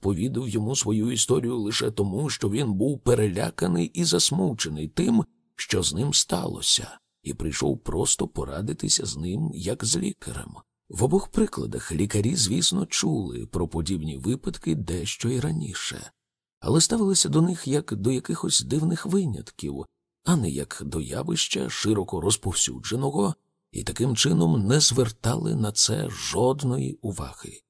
повідав йому свою історію лише тому, що він був переляканий і засмучений тим, що з ним сталося, і прийшов просто порадитися з ним, як з лікарем. В обох прикладах лікарі, звісно, чули про подібні випадки дещо й раніше, але ставилися до них як до якихось дивних винятків, а не як до явища широко розповсюдженого, і таким чином не звертали на це жодної уваги.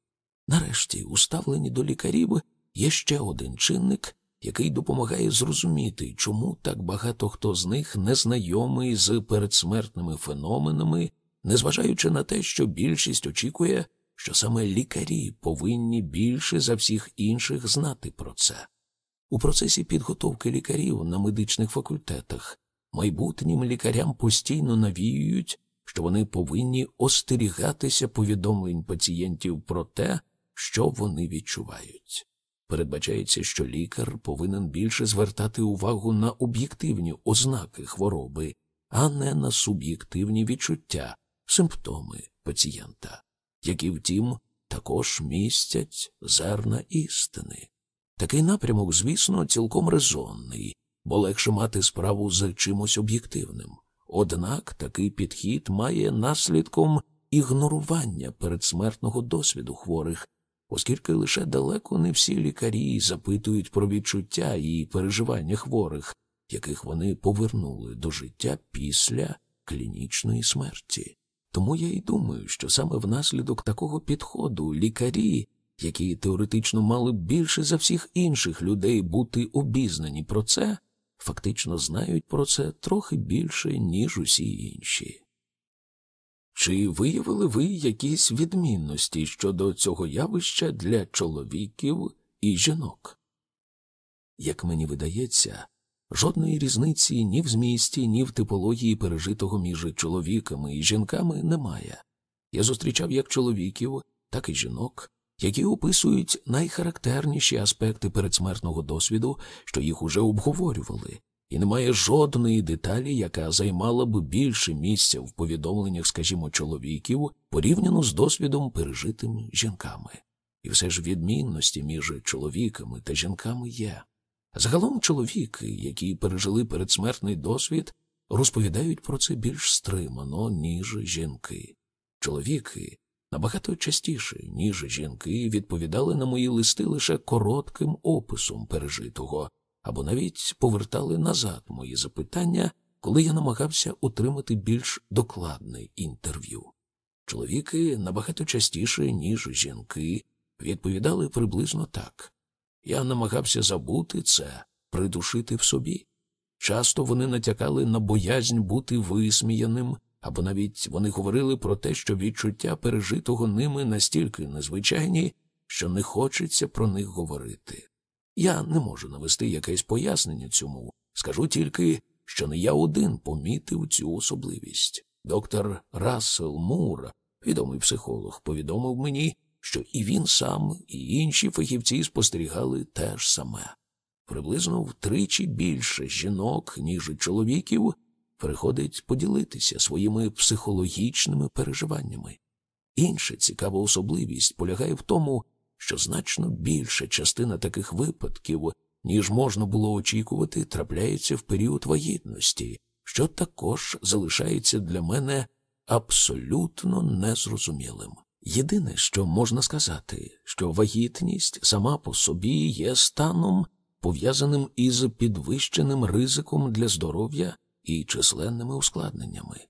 Нарешті, у ставленні до лікарів є ще один чинник, який допомагає зрозуміти, чому так багато хто з них не знайомий з передсмертними феноменами, незважаючи на те, що більшість очікує, що саме лікарі повинні більше за всіх інших знати про це. У процесі підготовки лікарів на медичних факультетах майбутнім лікарям постійно навіюють, що вони повинні остерігатися повідомлень пацієнтів про те, що вони відчувають. Передбачається, що лікар повинен більше звертати увагу на об'єктивні ознаки хвороби, а не на суб'єктивні відчуття, симптоми пацієнта, які, втім, також містять зерна істини. Такий напрямок, звісно, цілком резонний, бо легше мати справу з чимось об'єктивним. Однак такий підхід має наслідком ігнорування передсмертного досвіду хворих, оскільки лише далеко не всі лікарі запитують про відчуття і переживання хворих, яких вони повернули до життя після клінічної смерті. Тому я й думаю, що саме внаслідок такого підходу лікарі, які теоретично мали більше за всіх інших людей бути обізнані про це, фактично знають про це трохи більше, ніж усі інші. Чи виявили ви якісь відмінності щодо цього явища для чоловіків і жінок? Як мені видається, жодної різниці ні в змісті, ні в типології пережитого між чоловіками і жінками немає. Я зустрічав як чоловіків, так і жінок, які описують найхарактерніші аспекти передсмертного досвіду, що їх уже обговорювали, і немає жодної деталі, яка займала б більше місця в повідомленнях, скажімо, чоловіків, порівняно з досвідом, пережитим жінками. І все ж відмінності між чоловіками та жінками є. Загалом чоловіки, які пережили передсмертний досвід, розповідають про це більш стримано, ніж жінки. Чоловіки набагато частіше, ніж жінки, відповідали на мої листи лише коротким описом пережитого, або навіть повертали назад мої запитання, коли я намагався отримати більш докладне інтерв'ю. Чоловіки набагато частіше, ніж жінки, відповідали приблизно так. Я намагався забути це, придушити в собі. Часто вони натякали на боязнь бути висміяним, або навіть вони говорили про те, що відчуття пережитого ними настільки незвичайні, що не хочеться про них говорити. Я не можу навести якесь пояснення цьому, скажу тільки, що не я один помітив цю особливість. Доктор Рассел Мур, відомий психолог, повідомив мені, що і він сам, і інші фахівці спостерігали те ж саме. Приблизно втричі більше жінок, ніж чоловіків, приходить поділитися своїми психологічними переживаннями. Інша цікава особливість полягає в тому, що значно більша частина таких випадків, ніж можна було очікувати, трапляється в період вагітності, що також залишається для мене абсолютно незрозумілим. Єдине, що можна сказати, що вагітність сама по собі є станом, пов'язаним із підвищеним ризиком для здоров'я і численними ускладненнями.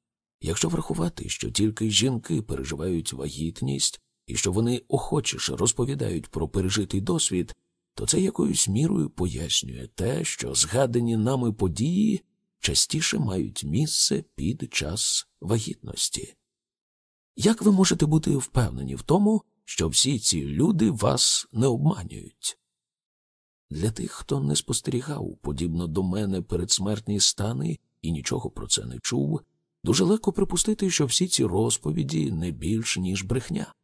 Якщо врахувати, що тільки жінки переживають вагітність і що вони охочіше розповідають про пережитий досвід, то це якоюсь мірою пояснює те, що згадані нами події частіше мають місце під час вагітності. Як ви можете бути впевнені в тому, що всі ці люди вас не обманюють? Для тих, хто не спостерігав, подібно до мене передсмертні стани і нічого про це не чув, дуже легко припустити, що всі ці розповіді не більш, ніж брехня.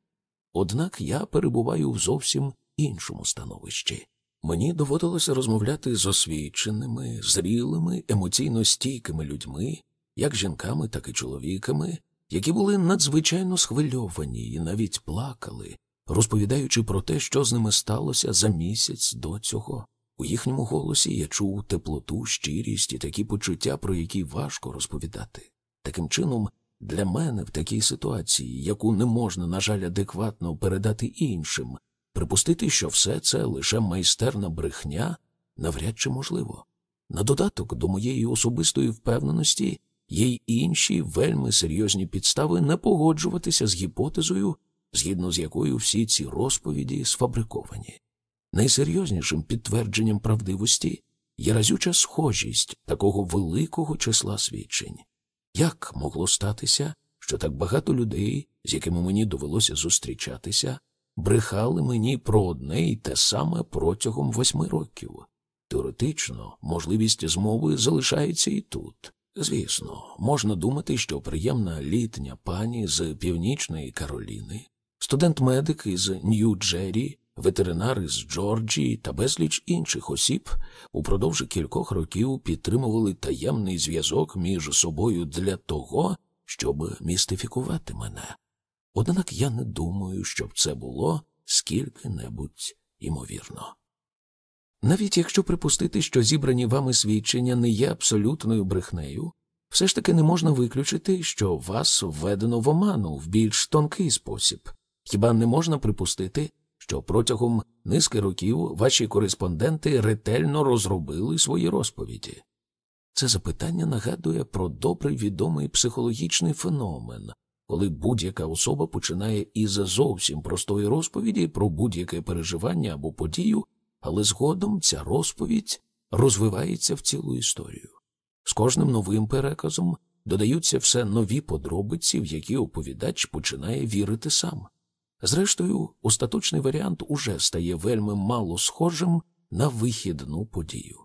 Однак я перебуваю в зовсім іншому становищі. Мені доводилося розмовляти з освіченими, зрілими, емоційно стійкими людьми, як жінками, так і чоловіками, які були надзвичайно схвильовані і навіть плакали, розповідаючи про те, що з ними сталося за місяць до цього. У їхньому голосі я чув теплоту, щирість і такі почуття, про які важко розповідати. Таким чином, для мене в такій ситуації, яку не можна, на жаль, адекватно передати іншим, припустити, що все це лише майстерна брехня, навряд чи можливо. На додаток до моєї особистої впевненості є й інші вельми серйозні підстави не погоджуватися з гіпотезою, згідно з якою всі ці розповіді сфабриковані. Найсерйознішим підтвердженням правдивості є разюча схожість такого великого числа свідчень. Як могло статися, що так багато людей, з якими мені довелося зустрічатися, брехали мені про одне і те саме протягом восьми років? Теоретично, можливість змови залишається і тут. Звісно, можна думати, що приємна літня пані з Північної Кароліни, студент-медик із Нью-Джері, ветеринар із Джорджії та безліч інших осіб упродовж кількох років підтримували таємний зв'язок між собою для того, щоб містифікувати мене. Однак я не думаю, щоб це було скільки-небудь імовірно. Навіть якщо припустити, що зібрані вами свідчення не є абсолютною брехнею, все ж таки не можна виключити, що вас введено в оману в більш тонкий спосіб. Хіба не можна припустити, що протягом низки років ваші кореспонденти ретельно розробили свої розповіді? Це запитання нагадує про добре відомий психологічний феномен, коли будь-яка особа починає із зовсім простої розповіді про будь-яке переживання або подію але згодом ця розповідь розвивається в цілу історію. З кожним новим переказом додаються все нові подробиці, в які оповідач починає вірити сам. Зрештою, остаточний варіант уже стає вельми мало схожим на вихідну подію.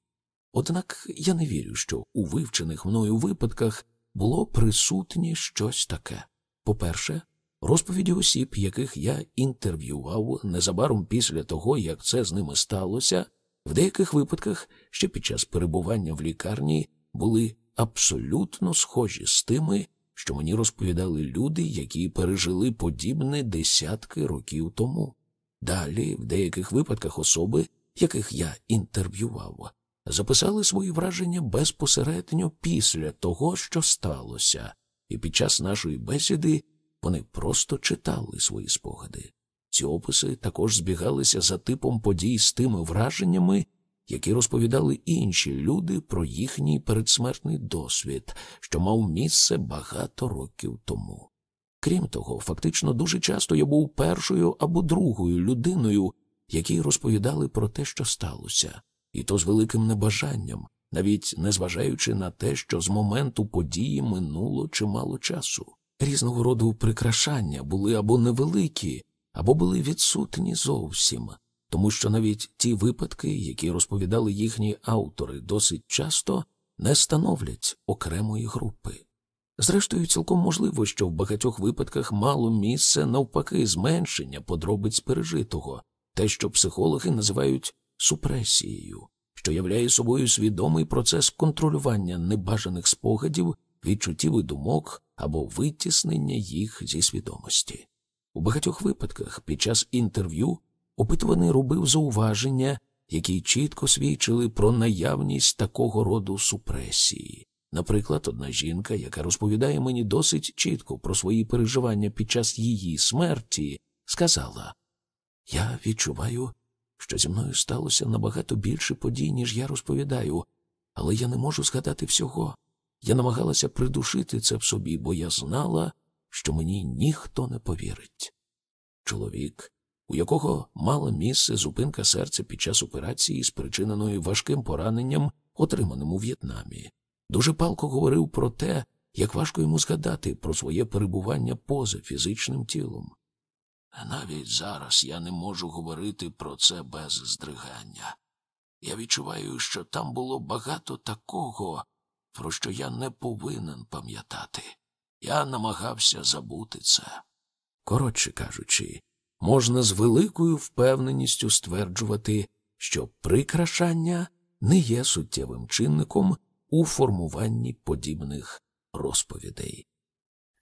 Однак я не вірю, що у вивчених мною випадках було присутнє щось таке. По-перше, Розповіді осіб, яких я інтерв'ював незабаром після того, як це з ними сталося, в деяких випадках ще під час перебування в лікарні були абсолютно схожі з тими, що мені розповідали люди, які пережили подібне десятки років тому. Далі, в деяких випадках особи, яких я інтерв'ював, записали свої враження безпосередньо після того, що сталося, і під час нашої бесіди. Вони просто читали свої спогади. Ці описи також збігалися за типом подій з тими враженнями, які розповідали інші люди про їхній передсмертний досвід, що мав місце багато років тому. Крім того, фактично дуже часто я був першою або другою людиною, які розповідали про те, що сталося, і то з великим небажанням, навіть незважаючи на те, що з моменту події минуло чимало часу. Різного роду прикрашання були або невеликі, або були відсутні зовсім, тому що навіть ті випадки, які розповідали їхні автори, досить часто не становлять окремої групи. Зрештою, цілком можливо, що в багатьох випадках мало місце навпаки зменшення подробиць пережитого, те, що психологи називають супресією, що являє собою свідомий процес контролювання небажаних спогадів, відчуттів і думок або витіснення їх зі свідомості. У багатьох випадках під час інтерв'ю опитуваний робив зауваження, які чітко свідчили про наявність такого роду супресії. Наприклад, одна жінка, яка розповідає мені досить чітко про свої переживання під час її смерті, сказала Я відчуваю, що зі мною сталося набагато більше подій, ніж я розповідаю, але я не можу згадати всього. Я намагалася придушити це в собі, бо я знала, що мені ніхто не повірить. Чоловік, у якого мала місце зупинка серця під час операції, спричиненої важким пораненням, отриманим у В'єтнамі, дуже палко говорив про те, як важко йому згадати про своє перебування поза фізичним тілом. Навіть зараз я не можу говорити про це без здригання. Я відчуваю, що там було багато такого про що я не повинен пам'ятати. Я намагався забути це. Коротше кажучи, можна з великою впевненістю стверджувати, що прикрашання не є суттєвим чинником у формуванні подібних розповідей.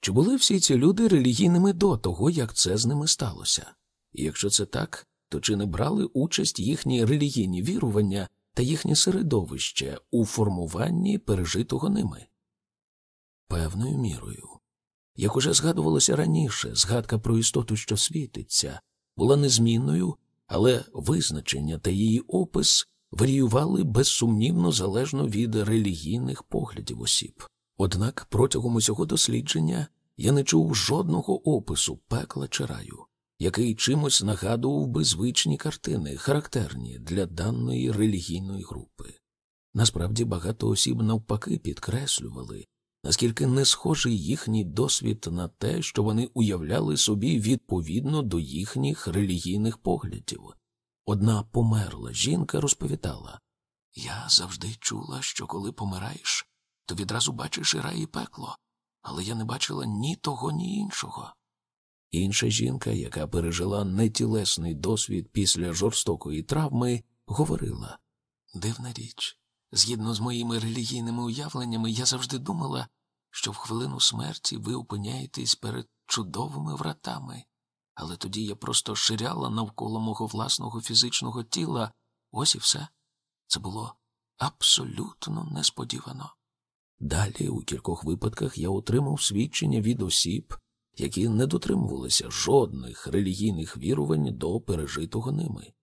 Чи були всі ці люди релігійними до того, як це з ними сталося? І якщо це так, то чи не брали участь їхні релігійні вірування та їхнє середовище у формуванні пережитого ними? Певною мірою. Як уже згадувалося раніше, згадка про істоту, що світиться, була незмінною, але визначення та її опис варіювали безсумнівно залежно від релігійних поглядів осіб. Однак протягом усього дослідження я не чув жодного опису пекла чи раю, який чимось нагадував би звичні картини, характерні для даної релігійної групи. Насправді багато осіб навпаки підкреслювали, наскільки не схожий їхній досвід на те, що вони уявляли собі відповідно до їхніх релігійних поглядів. Одна померла жінка розповідала Я завжди чула, що коли помираєш, то відразу бачиш і рай і пекло, але я не бачила ні того, ні іншого. Інша жінка, яка пережила нетілесний досвід після жорстокої травми, говорила Дивна річ. Згідно з моїми релігійними уявленнями, я завжди думала, що в хвилину смерті ви опиняєтесь перед чудовими вратами, але тоді я просто ширяла навколо мого власного фізичного тіла. Ось і все. Це було абсолютно несподівано. Далі, у кількох випадках, я отримав свідчення від осіб, які не дотримувалися жодних релігійних вірувань до пережитого ними.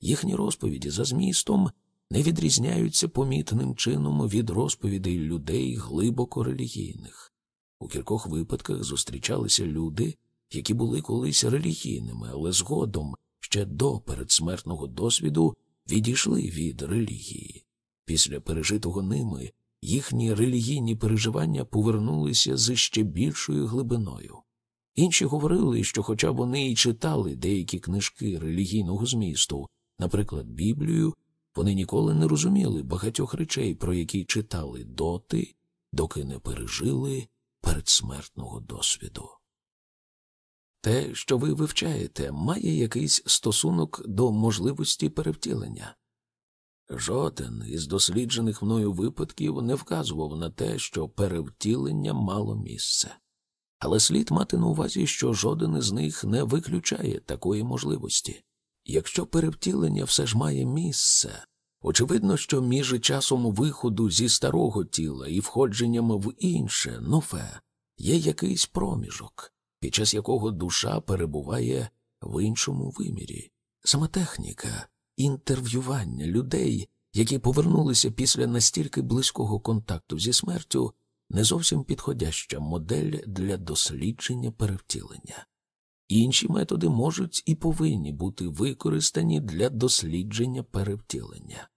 Їхні розповіді за змістом не відрізняються помітним чином від розповідей людей глибоко релігійних. У кількох випадках зустрічалися люди, які були колись релігійними, але згодом ще до передсмертного досвіду відійшли від релігії. Після пережитого ними їхні релігійні переживання повернулися з ще більшою глибиною. Інші говорили, що, хоча вони й читали деякі книжки релігійного змісту, наприклад, Біблію, вони ніколи не розуміли багатьох речей, про які читали доти, доки не пережили передсмертного досвіду. Те, що ви вивчаєте, має якийсь стосунок до можливості перевтілення. Жоден із досліджених мною випадків не вказував на те, що перевтілення мало місце. Але слід мати на увазі, що жоден із них не виключає такої можливості. Якщо перевтілення все ж має місце, очевидно, що між часом виходу зі старого тіла і входженням в інше, нове, є якийсь проміжок, під час якого душа перебуває в іншому вимірі. Саме техніка інтерв'ювання людей, які повернулися після настільки близького контакту зі смертю, не зовсім підходяща модель для дослідження перевтілення. Інші методи можуть і повинні бути використані для дослідження перевтілення.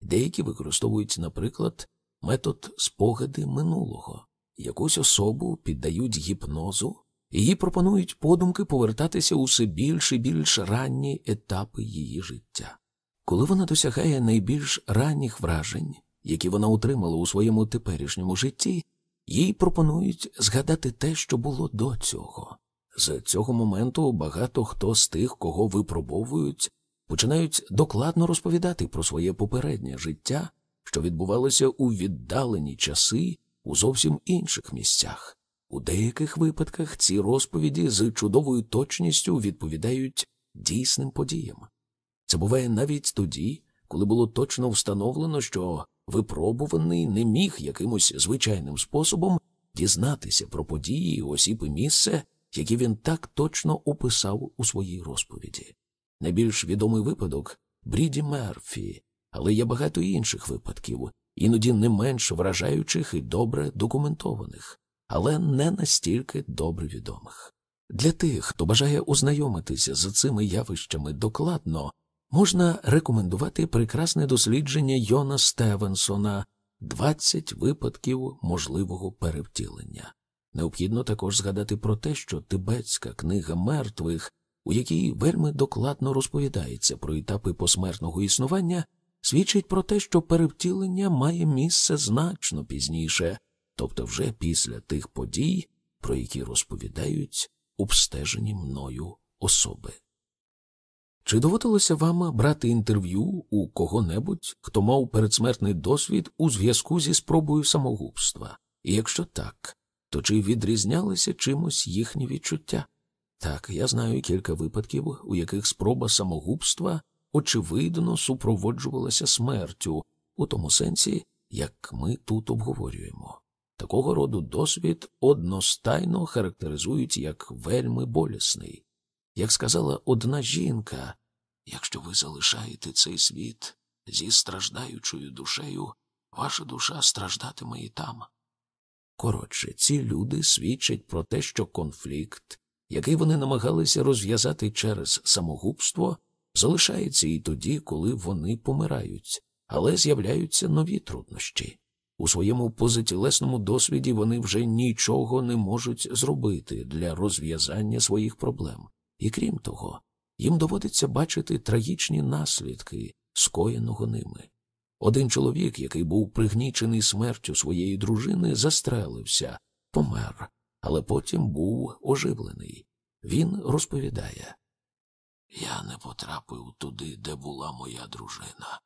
Деякі використовують, наприклад, метод спогади минулого, якусь особу піддають гіпнозу, їй пропонують подумки повертатися усе більш і більш ранні етапи її життя. Коли вона досягає найбільш ранніх вражень, які вона отримала у своєму теперішньому житті, їй пропонують згадати те, що було до цього. З цього моменту багато хто з тих, кого випробовують, починають докладно розповідати про своє попереднє життя, що відбувалося у віддалені часи у зовсім інших місцях. У деяких випадках ці розповіді з чудовою точністю відповідають дійсним подіям. Це буває навіть тоді, коли було точно встановлено, що випробуваний не міг якимось звичайним способом дізнатися про події, осіб і місце, які він так точно описав у своїй розповіді. Найбільш відомий випадок Бріді Мерфі, але є багато інших випадків, іноді не менш вражаючих і добре документованих, але не настільки добре відомих. Для тих, хто бажає ознайомитися з цими явищами докладно, можна рекомендувати прекрасне дослідження Йона Стевенсона «20 випадків можливого перевтілення. Необхідно також згадати про те, що тибетська книга мертвих, у якій вельми докладно розповідається про етапи посмертного існування, свідчить про те, що перевтілення має місце значно пізніше, тобто вже після тих подій, про які розповідають обстежені мною особи. Чи доводилося вам брати інтерв'ю у кого-небудь, хто мав передсмертний досвід у зв'язку зі спробою самогубства? І якщо так, то чи відрізнялися чимось їхні відчуття? Так, я знаю кілька випадків, у яких спроба самогубства очевидно супроводжувалася смертю, у тому сенсі, як ми тут обговорюємо. Такого роду досвід одностайно характеризують як вельми болісний. Як сказала одна жінка, якщо ви залишаєте цей світ зі страждаючою душею, ваша душа страждатиме і там. Коротше, ці люди свідчать про те, що конфлікт, який вони намагалися розв'язати через самогубство, залишається і тоді, коли вони помирають, але з'являються нові труднощі. У своєму позитілесному досвіді вони вже нічого не можуть зробити для розв'язання своїх проблем. І крім того, їм доводиться бачити трагічні наслідки скоєного ними. Один чоловік, який був пригнічений смертю своєї дружини, застрелився, помер, але потім був оживлений. Він розповідає Я не потрапив туди, де була моя дружина.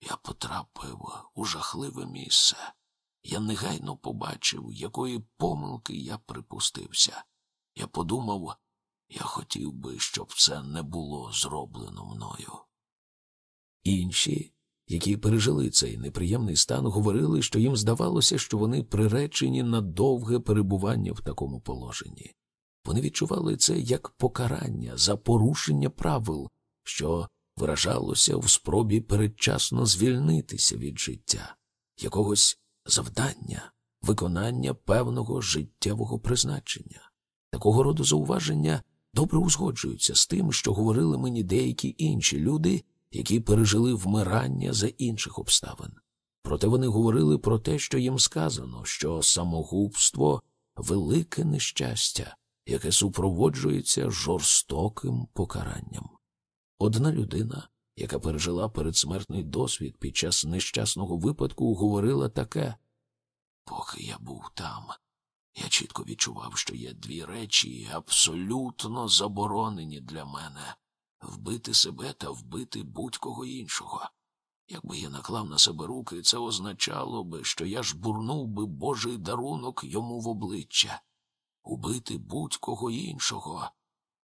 Я потрапив у жахливе місце. Я негайно побачив, якої помилки я припустився. Я подумав, я хотів би, щоб це не було зроблено мною. Інші, які пережили цей неприємний стан, говорили, що їм здавалося, що вони приречені на довге перебування в такому положенні. Вони відчували це як покарання за порушення правил, що виражалося в спробі передчасно звільнитися від життя, якогось завдання, виконання певного життєвого призначення. Такого роду зауваження добре узгоджуються з тим, що говорили мені деякі інші люди, які пережили вмирання за інших обставин. Проте вони говорили про те, що їм сказано, що самогубство велике нещастя, яке супроводжується жорстоким покаранням. Одна людина, яка пережила передсмертний досвід під час нещасного випадку, говорила таке поки я був там, я чітко відчував, що є дві речі, абсолютно заборонені для мене вбити себе та вбити будь-кого іншого. Якби я наклав на себе руки, це означало би, що я ж бурнув би Божий дарунок йому в обличчя. Убити будь-кого іншого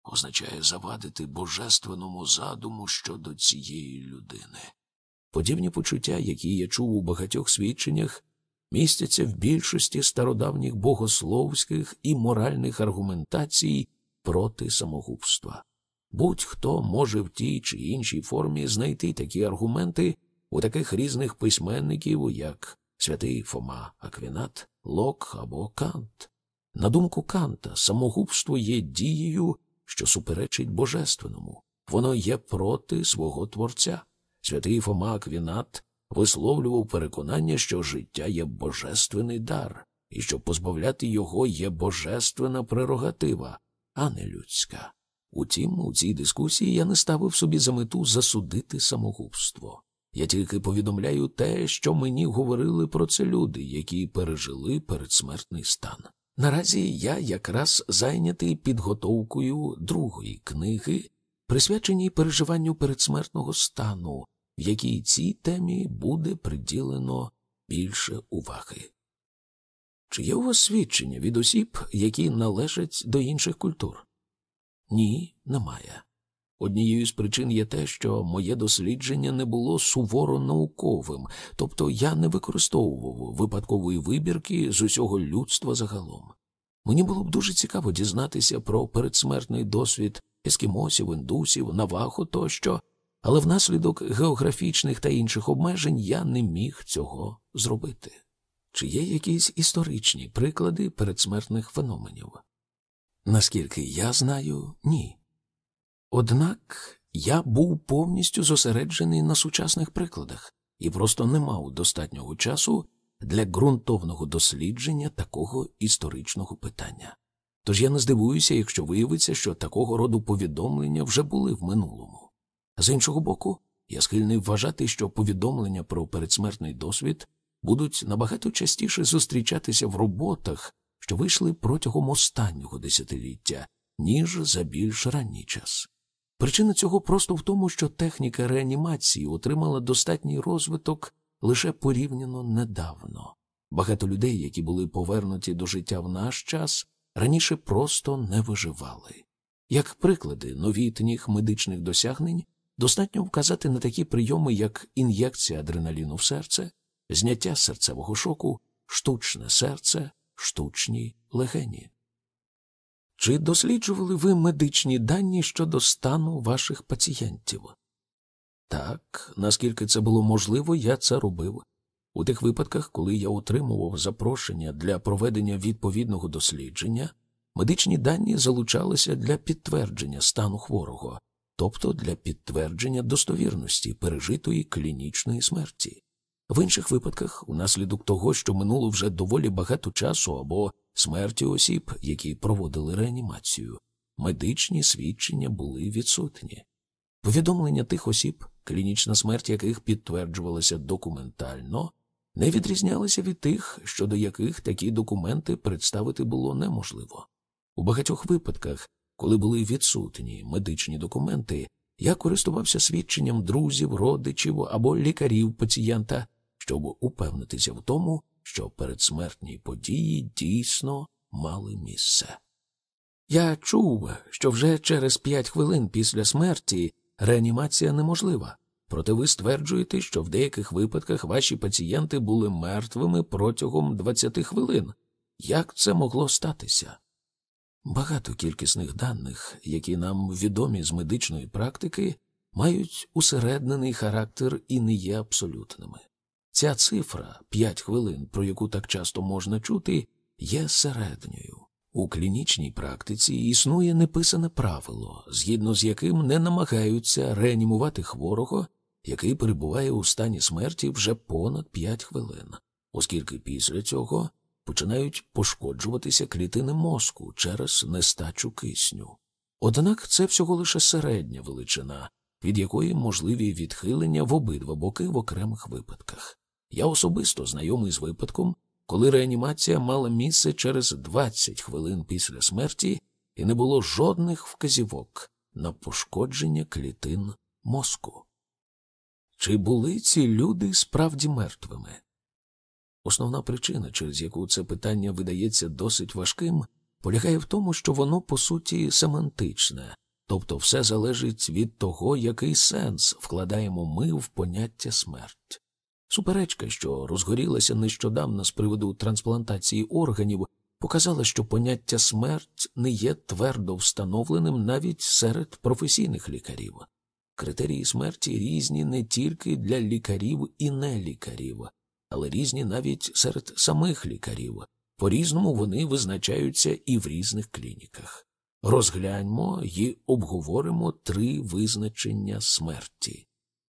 означає завадити божественному задуму щодо цієї людини. Подібні почуття, які я чув у багатьох свідченнях, містяться в більшості стародавніх богословських і моральних аргументацій проти самогубства. Будь-хто може в тій чи іншій формі знайти такі аргументи у таких різних письменників, як святий Фома Аквінат, Лок або Кант. На думку Канта, самогубство є дією, що суперечить божественному, воно є проти свого Творця. Святий Фома Аквінат висловлював переконання, що життя є божественний дар, і що позбавляти його є божественна прерогатива, а не людська. Утім, у цій дискусії я не ставив собі за мету засудити самогубство. Я тільки повідомляю те, що мені говорили про це люди, які пережили передсмертний стан. Наразі я якраз зайнятий підготовкою другої книги, присвяченій переживанню передсмертного стану, в якій цій темі буде приділено більше уваги. Чи є у вас свідчення від осіб, які належать до інших культур? Ні, немає. Однією з причин є те, що моє дослідження не було суворо науковим, тобто я не використовував випадкової вибірки з усього людства загалом. Мені було б дуже цікаво дізнатися про передсмертний досвід ескімосів, індусів, навахо тощо, але внаслідок географічних та інших обмежень я не міг цього зробити. Чи є якісь історичні приклади передсмертних феноменів? Наскільки я знаю, ні. Однак я був повністю зосереджений на сучасних прикладах і просто не мав достатнього часу для ґрунтовного дослідження такого історичного питання. Тож я не здивуюся, якщо виявиться, що такого роду повідомлення вже були в минулому. З іншого боку, я схильний вважати, що повідомлення про передсмертний досвід будуть набагато частіше зустрічатися в роботах, що вийшли протягом останнього десятиліття, ніж за більш ранній час. Причина цього просто в тому, що техніка реанімації отримала достатній розвиток лише порівняно недавно. Багато людей, які були повернуті до життя в наш час, раніше просто не виживали. Як приклади новітніх медичних досягнень достатньо вказати на такі прийоми, як ін'єкція адреналіну в серце, зняття серцевого шоку, штучне серце, штучні легені. Чи досліджували ви медичні дані щодо стану ваших пацієнтів? Так, наскільки це було можливо, я це робив. У тих випадках, коли я отримував запрошення для проведення відповідного дослідження, медичні дані залучалися для підтвердження стану хворого, тобто для підтвердження достовірності пережитої клінічної смерті. В інших випадках, унаслідок того, що минуло вже доволі багато часу або смерті осіб, які проводили реанімацію, медичні свідчення були відсутні. Повідомлення тих осіб, клінічна смерть яких підтверджувалася документально, не відрізнялися від тих, щодо яких такі документи представити було неможливо. У багатьох випадках, коли були відсутні медичні документи, я користувався свідченням друзів, родичів або лікарів пацієнта, щоб упевнитися в тому, що передсмертні події дійсно мали місце. Я чув, що вже через п'ять хвилин після смерті реанімація неможлива, проте ви стверджуєте, що в деяких випадках ваші пацієнти були мертвими протягом 20 хвилин. Як це могло статися? Багато кількісних даних, які нам відомі з медичної практики, мають усереднений характер і не є абсолютними. Ця цифра 5 хвилин, про яку так часто можна чути, є середньою. У клінічній практиці існує неписане правило, згідно з яким не намагаються реанімувати хворого, який перебуває у стані смерті вже понад 5 хвилин, оскільки після цього починають пошкоджуватися клітини мозку через нестачу кисню. Однак це всього лише середня величина, від якої можливі відхилення в обидва боки в окремих випадках. Я особисто знайомий з випадком, коли реанімація мала місце через 20 хвилин після смерті і не було жодних вказівок на пошкодження клітин мозку. Чи були ці люди справді мертвими? Основна причина, через яку це питання видається досить важким, полягає в тому, що воно по суті семантичне, тобто все залежить від того, який сенс вкладаємо ми в поняття смерть. Суперечка, що розгорілася нещодавно з приводу трансплантації органів, показала, що поняття смерть не є твердо встановленим навіть серед професійних лікарів. Критерії смерті різні не тільки для лікарів і нелікарів, але різні навіть серед самих лікарів. По різному вони визначаються і в різних клініках. Розгляньмо і обговоримо три визначення смерті.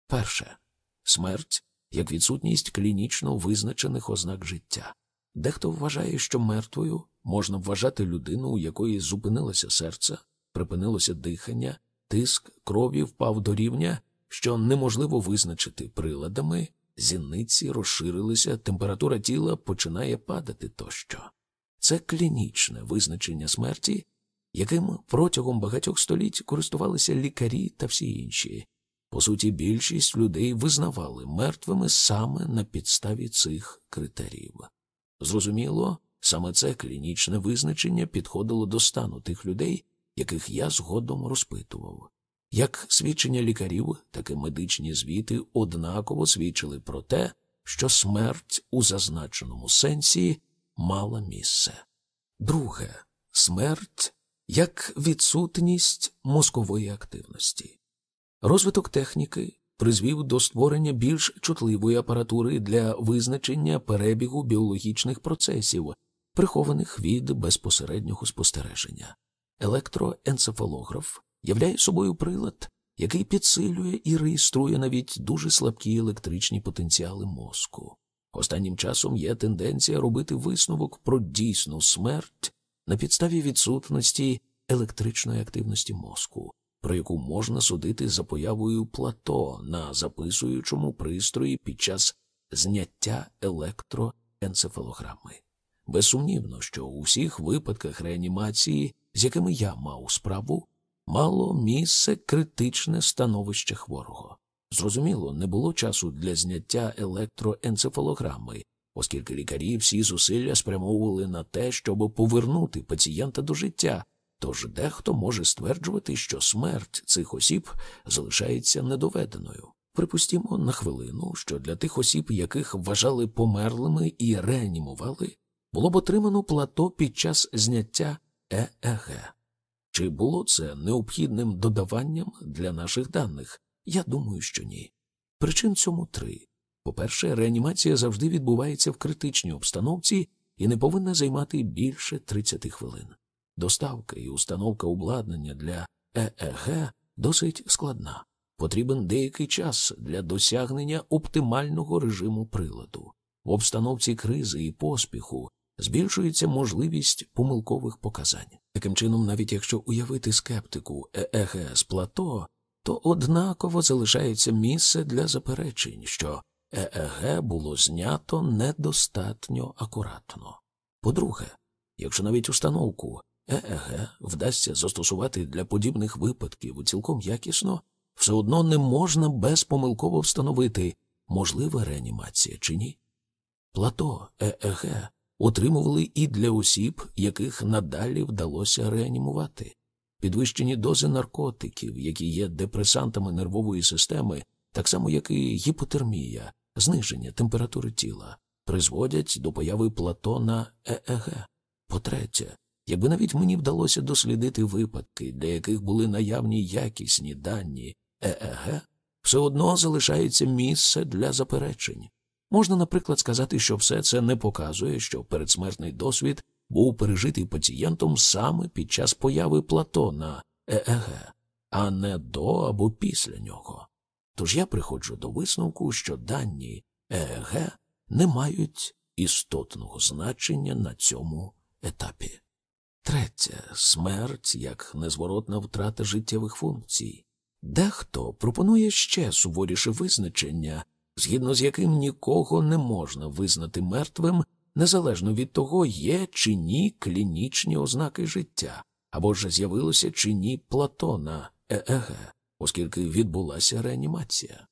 Перше смерть як відсутність клінічно визначених ознак життя. Дехто вважає, що мертвою можна вважати людину, у якої зупинилося серце, припинилося дихання, тиск крові впав до рівня, що неможливо визначити приладами, зіниці розширилися, температура тіла починає падати тощо. Це клінічне визначення смерті, яким протягом багатьох століть користувалися лікарі та всі інші. По суті, більшість людей визнавали мертвими саме на підставі цих критеріїв. Зрозуміло, саме це клінічне визначення підходило до стану тих людей, яких я згодом розпитував. Як свідчення лікарів, так і медичні звіти однаково свідчили про те, що смерть у зазначеному сенсі мала місце. Друге смерть як відсутність мозкової активності. Розвиток техніки призвів до створення більш чутливої апаратури для визначення перебігу біологічних процесів, прихованих від безпосереднього спостереження. Електроенцефалограф являє собою прилад, який підсилює і реєструє навіть дуже слабкі електричні потенціали мозку. Останнім часом є тенденція робити висновок про дійсну смерть на підставі відсутності електричної активності мозку про яку можна судити за появою плато на записуючому пристрої під час зняття електроенцефалограми. Безсумнівно, що у всіх випадках реанімації, з якими я мав справу, мало місце критичне становище хворого. Зрозуміло, не було часу для зняття електроенцефалограми, оскільки лікарі всі зусилля спрямовували на те, щоб повернути пацієнта до життя, Тож дехто може стверджувати, що смерть цих осіб залишається недоведеною. Припустімо на хвилину, що для тих осіб, яких вважали померлими і реанімували, було б отримано плато під час зняття ЕЕГ. Чи було це необхідним додаванням для наших даних? Я думаю, що ні. Причин цьому три. По-перше, реанімація завжди відбувається в критичній обстановці і не повинна займати більше 30 хвилин. Доставка і установка обладнання для ЕЕГ досить складна. Потрібен деякий час для досягнення оптимального режиму приладу. В обстановці кризи і поспіху збільшується можливість помилкових показань. Таким чином, навіть якщо уявити скептику ЕЕГ з плато, то однаково залишається місце для заперечень, що ЕЕГ було знято недостатньо акуратно. По-друге, якщо навіть установку ЕЕГ вдасться застосувати для подібних випадків цілком якісно, все одно не можна безпомилково встановити, можлива реанімація чи ні. Плато ЕЕГ отримували і для осіб, яких надалі вдалося реанімувати. Підвищені дози наркотиків, які є депресантами нервової системи, так само як і гіпотермія, зниження температури тіла, призводять до появи плато на ЕЕГ. По-третє, якби навіть мені вдалося дослідити випадки, для яких були наявні якісні дані ЕЕГ, все одно залишається місце для заперечень. Можна, наприклад, сказати, що все це не показує, що передсмертний досвід був пережитий пацієнтом саме під час появи плато на ЕЕГ, а не до або після нього. Тож я приходжу до висновку, що дані ЕЕГ не мають істотного значення на цьому етапі. Третє смерть як незворотна втрата життєвих функцій. Дехто пропонує ще суворіше визначення, згідно з яким нікого не можна визнати мертвим, незалежно від того, є чи ні клінічні ознаки життя, або ж з'явилося чи ні платона ЕЕГ, оскільки відбулася реанімація.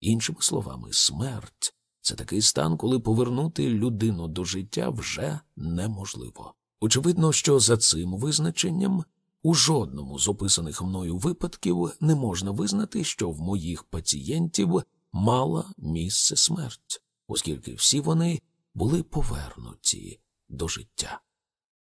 Іншими словами, смерть це такий стан, коли повернути людину до життя вже неможливо. Очевидно, що за цим визначенням у жодному з описаних мною випадків не можна визнати, що в моїх пацієнтів мала місце смерть, оскільки всі вони були повернуті до життя.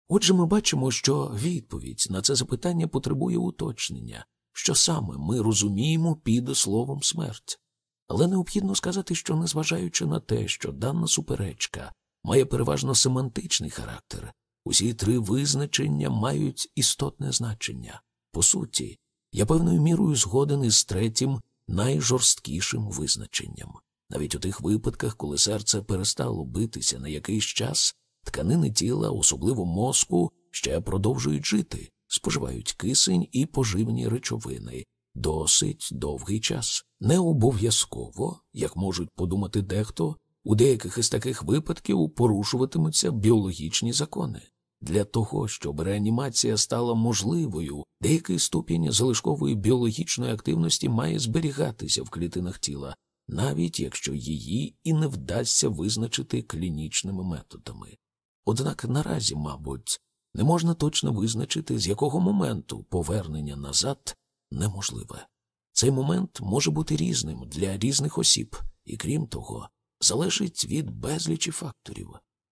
Отже, ми бачимо, що відповідь на це запитання потребує уточнення, що саме ми розуміємо під словом смерть. Але необхідно сказати, що, незважаючи на те, що дана суперечка має переважно семантичний характер, усі три визначення мають істотне значення. По суті, я певною мірою згоден із третім найжорсткішим визначенням. Навіть у тих випадках, коли серце перестало битися на якийсь час, тканини тіла, особливо мозку, ще продовжують жити, споживають кисень і поживні речовини досить довгий час. Не обов'язково, як можуть подумати дехто, у деяких із таких випадків порушуватимуться біологічні закони. Для того, щоб реанімація стала можливою, деякий ступінь залишкової біологічної активності має зберігатися в клітинах тіла, навіть якщо її і не вдасться визначити клінічними методами. Однак наразі, мабуть, не можна точно визначити, з якого моменту повернення назад неможливе. Цей момент може бути різним для різних осіб, і крім того, залежить від безлічі факторів.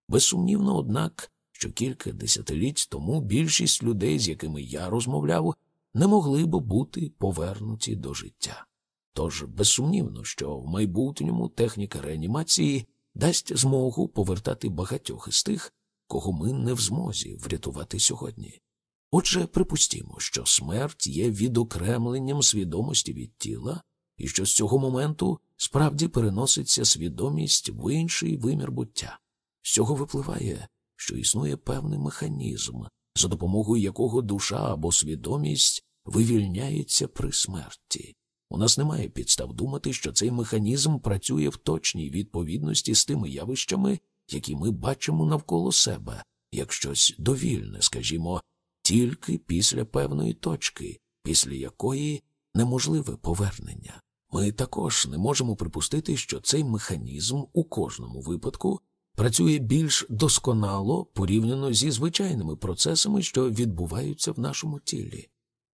Безсумнівно, однак, що кілька десятиліть тому більшість людей, з якими я розмовляв, не могли б бути повернуті до життя. Тож безсумнівно, що в майбутньому техніка реанімації дасть змогу повертати багатьох із тих, кого ми не в змозі врятувати сьогодні. Отже, припустімо, що смерть є відокремленням свідомості від тіла, і що з цього моменту справді переноситься свідомість в інший вимір буття. З цього випливає, що існує певний механізм, за допомогою якого душа або свідомість вивільняється при смерті. У нас немає підстав думати, що цей механізм працює в точній відповідності з тими явищами, які ми бачимо навколо себе, як щось довільне, скажімо, тільки після певної точки, після якої неможливе повернення. Ми також не можемо припустити, що цей механізм у кожному випадку працює більш досконало порівняно зі звичайними процесами, що відбуваються в нашому тілі.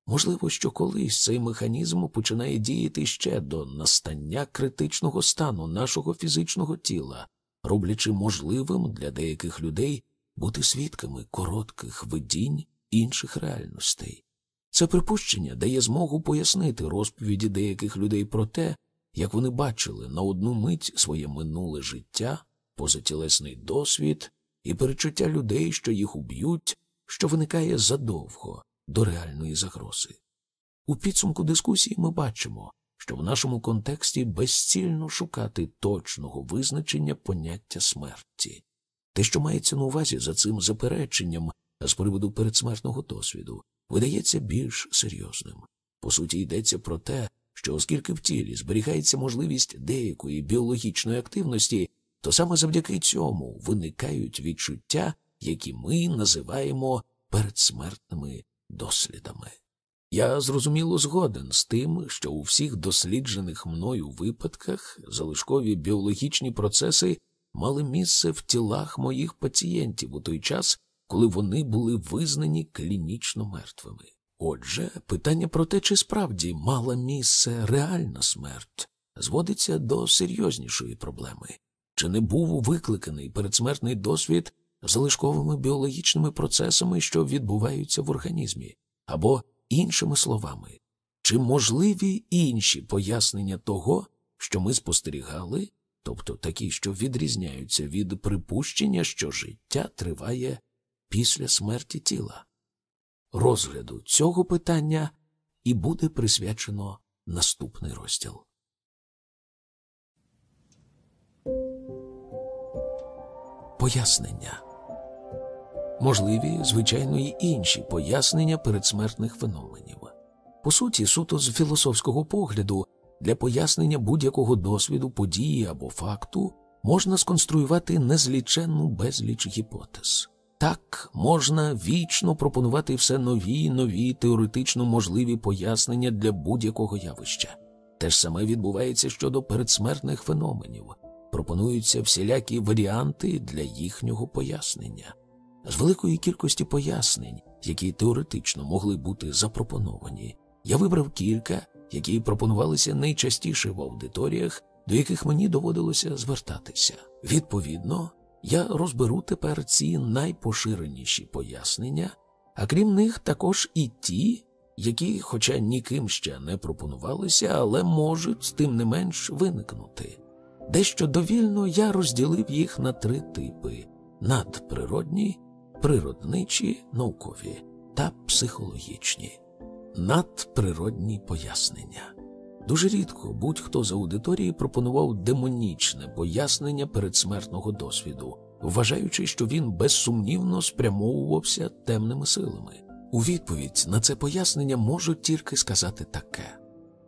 Можливо, що колись цей механізм починає діяти ще до настання критичного стану нашого фізичного тіла, роблячи можливим для деяких людей бути свідками коротких видінь інших реальностей. Це припущення дає змогу пояснити розповіді деяких людей про те, як вони бачили на одну мить своє минуле життя, позатілесний досвід і перечуття людей, що їх уб'ють, що виникає задовго до реальної загрози. У підсумку дискусії ми бачимо, що в нашому контексті безцільно шукати точного визначення поняття смерті. Те, що мається на увазі за цим запереченням з приводу передсмертного досвіду, видається більш серйозним. По суті, йдеться про те, що оскільки в тілі зберігається можливість деякої біологічної активності, то саме завдяки цьому виникають відчуття, які ми називаємо передсмертними дослідами. Я зрозуміло згоден з тим, що у всіх досліджених мною випадках залишкові біологічні процеси мали місце в тілах моїх пацієнтів у той час, коли вони були визнані клінічно мертвими. Отже, питання про те, чи справді мала місце реальна смерть, зводиться до серйознішої проблеми. Чи не був викликаний передсмертний досвід залишковими біологічними процесами, що відбуваються в організмі, або, іншими словами, чи можливі інші пояснення того, що ми спостерігали, тобто такі, що відрізняються від припущення, що життя триває після смерті тіла? Розгляду цього питання і буде присвячено наступний розділ. Пояснення можливі, звичайно, й інші пояснення передсмертних феноменів. По суті, суто з філософського погляду, для пояснення будь-якого досвіду, події або факту можна сконструювати незліченну безліч гіпотез. Так можна вічно пропонувати все нові й нові теоретично можливі пояснення для будь-якого явища. Те ж саме відбувається щодо передсмертних феноменів, пропонуються всілякі варіанти для їхнього пояснення. З великої кількості пояснень, які теоретично могли бути запропоновані, я вибрав кілька, які пропонувалися найчастіше в аудиторіях, до яких мені доводилося звертатися. Відповідно, я розберу тепер ці найпоширеніші пояснення, а крім них, також і ті, які, хоча ніким ще не пропонувалися, але можуть тим не менш виникнути. Дещо довільно я розділив їх на три типи надприродні, природничі, наукові та психологічні, надприродні пояснення. Дуже рідко будь-хто з аудиторії пропонував демонічне пояснення передсмертного досвіду, вважаючи, що він безсумнівно спрямовувався темними силами. У відповідь на це пояснення можу тільки сказати таке: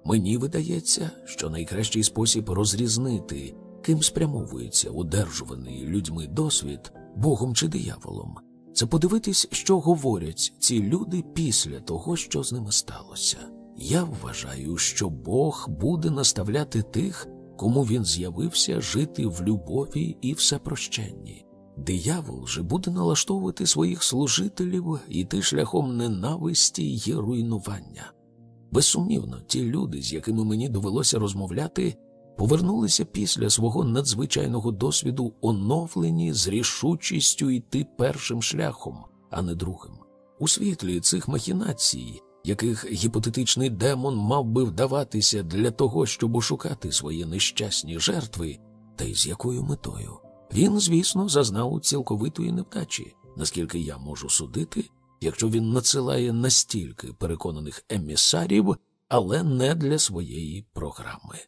мені видається, що найкращий спосіб розрізнити, ким спрямовується одержуваний людьми досвід, Богом чи дияволом, це подивитись, що говорять ці люди після того, що з ними сталося. Я вважаю, що Бог буде наставляти тих, кому він з'явився жити в любові і всепрощенні. Диявол же буде налаштовувати своїх служителів іти шляхом ненависті й руйнування. Безсумнівно, ті люди, з якими мені довелося розмовляти, повернулися після свого надзвичайного досвіду оновлені з рішучістю йти першим шляхом, а не другим. У світлі цих махінацій яких гіпотетичний демон мав би вдаватися для того, щоб ошукати свої нещасні жертви, та й з якою метою. Він, звісно, зазнав цілковитої невдачі, наскільки я можу судити, якщо він надсилає настільки переконаних емісарів, але не для своєї програми.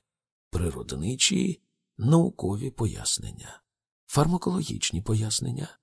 Природничі наукові пояснення, фармакологічні пояснення.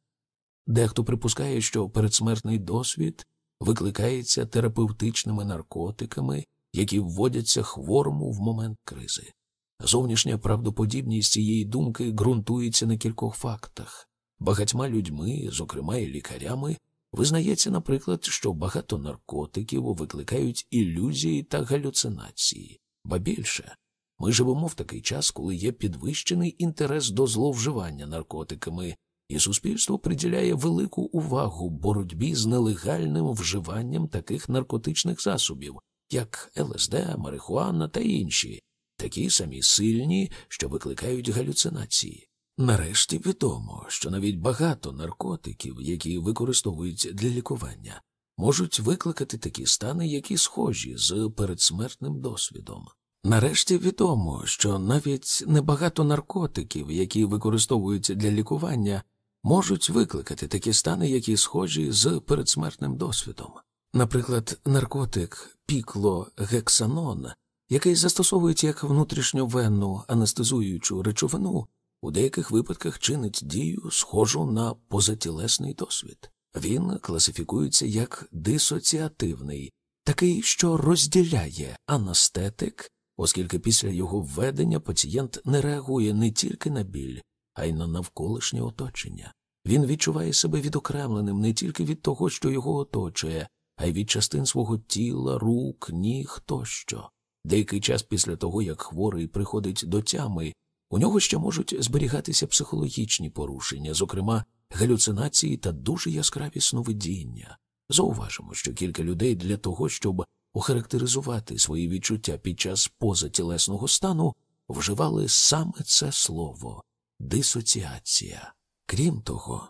Дехто припускає, що передсмертний досвід викликається терапевтичними наркотиками, які вводяться хворому в момент кризи. Зовнішня правдоподібність цієї думки ґрунтується на кількох фактах. Багатьма людьми, зокрема і лікарями, визнається, наприклад, що багато наркотиків викликають ілюзії та галюцинації, ба більше Ми живемо в такий час, коли є підвищений інтерес до зловживання наркотиками, і суспільство приділяє велику увагу боротьбі з нелегальним вживанням таких наркотичних засобів, як ЛСД, марихуана та інші, такі самі сильні, що викликають галюцинації. Нарешті відомо, що навіть багато наркотиків, які використовують для лікування, можуть викликати такі стани, які схожі з передсмертним досвідом. Нарешті відомо, що навіть небагато наркотиків, які використовуються для лікування, можуть викликати такі стани, які схожі з передсмертним досвідом. Наприклад, наркотик піклогексанон, який застосовується як внутрішньовенну анестезуючу речовину, у деяких випадках чинить дію, схожу на позатілесний досвід. Він класифікується як дисоціативний, такий, що розділяє анестетик, оскільки після його введення пацієнт не реагує не тільки на біль, а й на навколишнє оточення. Він відчуває себе відокремленим не тільки від того, що його оточує, а й від частин свого тіла, рук, ніг тощо. Деякий час після того, як хворий приходить до тями, у нього ще можуть зберігатися психологічні порушення, зокрема галюцинації та дуже яскраві сновидіння. Зауважимо, що кілька людей для того, щоб охарактеризувати свої відчуття під час позатілесного стану, вживали саме це слово дисоціація. Крім того,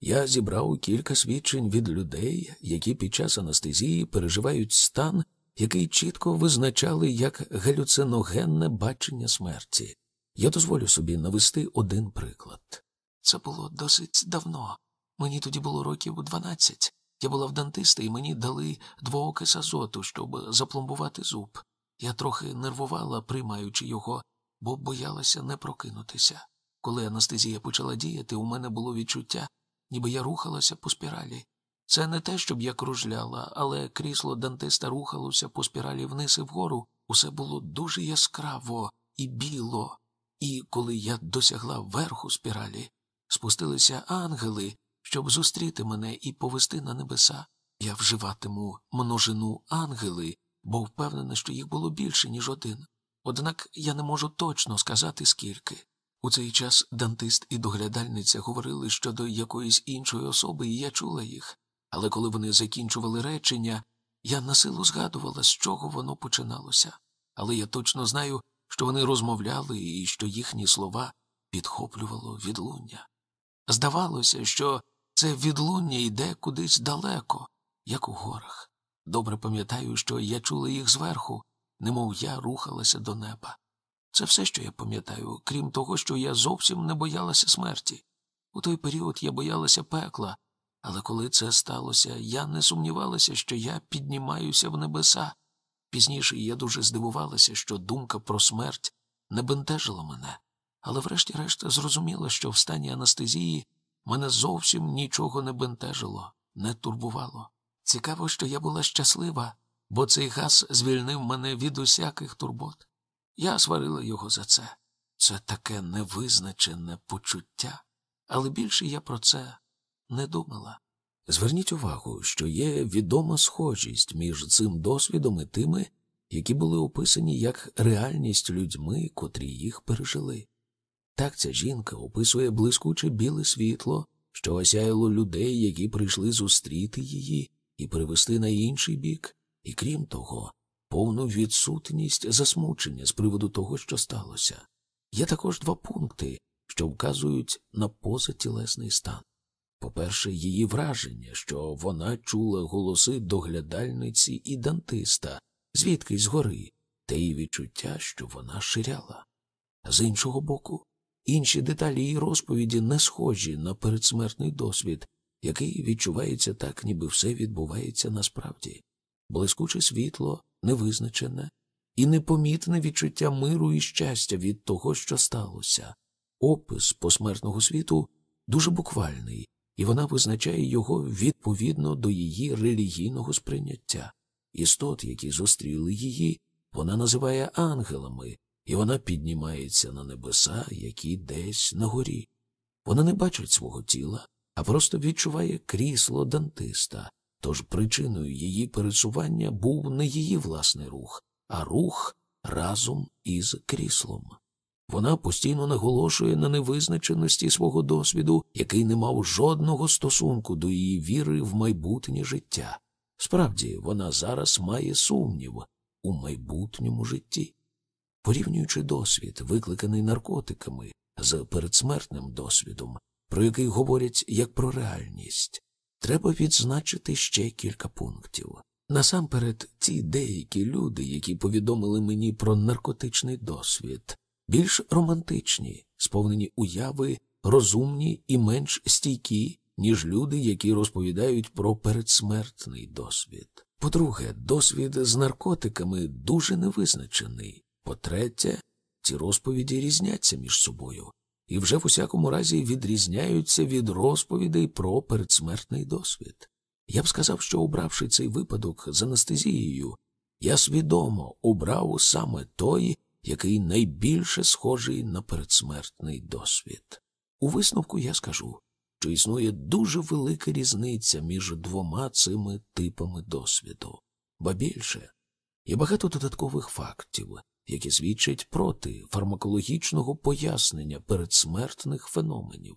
я зібрав кілька свідчень від людей, які під час анестезії переживають стан, який чітко визначали як галюциногенне бачення смерті. Я дозволю собі навести один приклад. Це було досить давно. Мені тоді було років дванадцять. Я була в дантиста, і мені дали двоокис азоту, щоб запломбувати зуб. Я трохи нервувала, приймаючи його, бо боялася не прокинутися. Коли анестезія почала діяти, у мене було відчуття, ніби я рухалася по спіралі. Це не те, щоб я кружляла, але крісло дантиста рухалося по спіралі вниз і вгору. Усе було дуже яскраво і біло. І коли я досягла верху спіралі, спустилися ангели, щоб зустріти мене і повести на небеса. Я вживатиму множину ангели, бо впевнена, що їх було більше, ніж один. Однак я не можу точно сказати, скільки. У цей час дантист і доглядальниця говорили щодо якоїсь іншої особи, і я чула їх. Але коли вони закінчували речення, я на силу згадувала, з чого воно починалося. Але я точно знаю, що вони розмовляли і що їхні слова підхоплювало відлуння. Здавалося, що це відлуння йде кудись далеко, як у горах. Добре пам'ятаю, що я чула їх зверху, немов я рухалася до неба. Це все, що я пам'ятаю, крім того, що я зовсім не боялася смерті. У той період я боялася пекла, але коли це сталося, я не сумнівалася, що я піднімаюся в небеса. Пізніше я дуже здивувалася, що думка про смерть не бентежила мене, але врешті-решт зрозуміла, що в стані анестезії мене зовсім нічого не бентежило, не турбувало. Цікаво, що я була щаслива, бо цей газ звільнив мене від усяких турбот. Я сварила його за це. Це таке невизначене почуття, але більше я про це не думала. Зверніть увагу, що є відома схожість між цим досвідом і тими, які були описані як реальність людьми, котрі їх пережили. Так ця жінка описує блискуче біле світло, що осяяло людей, які прийшли зустріти її і привести на інший бік, і крім того, повну відсутність засмучення з приводу того, що сталося. Є також два пункти, що вказують на позатілесний стан. По-перше, її враження, що вона чула голоси доглядальниці і дантиста, звідкись згори, та її відчуття, що вона ширяла. З іншого боку, інші деталі її розповіді не схожі на передсмертний досвід, який відчувається так, ніби все відбувається насправді. Блискуче світло, невизначене і непомітне відчуття миру і щастя від того, що сталося. Опис посмертного світу дуже буквальний і вона визначає його відповідно до її релігійного сприйняття. Істот, які зустріли її, вона називає ангелами, і вона піднімається на небеса, які десь на горі. Вона не бачить свого тіла, а просто відчуває крісло дантиста, тож причиною її пересування був не її власний рух, а рух разом із кріслом. Вона постійно наголошує на невизначеності свого досвіду, який не мав жодного стосунку до її віри в майбутнє життя. Справді, вона зараз має сумнів у майбутньому житті. Порівнюючи досвід, викликаний наркотиками, з передсмертним досвідом, про який говорять як про реальність, треба відзначити ще кілька пунктів. Насамперед, ті деякі люди, які повідомили мені про наркотичний досвід, більш романтичні, сповнені уяви, розумні і менш стійкі, ніж люди, які розповідають про передсмертний досвід. По-друге, досвід з наркотиками дуже невизначений. По-третє, ці розповіді різняться між собою і вже в усякому разі відрізняються від розповідей про передсмертний досвід. Я б сказав, що, обравши цей випадок з анестезією, я свідомо обрав саме той, який найбільше схожий на передсмертний досвід. У висновку я скажу, що існує дуже велика різниця між двома цими типами досвіду, ба більше є багато додаткових фактів, які свідчать проти фармакологічного пояснення передсмертних феноменів.